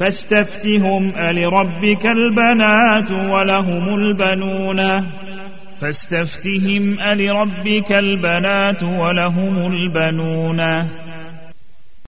فاستفتهم ألربك البنات ولهم البنون. فاستفتهم ألربك البنات ولهم البنون.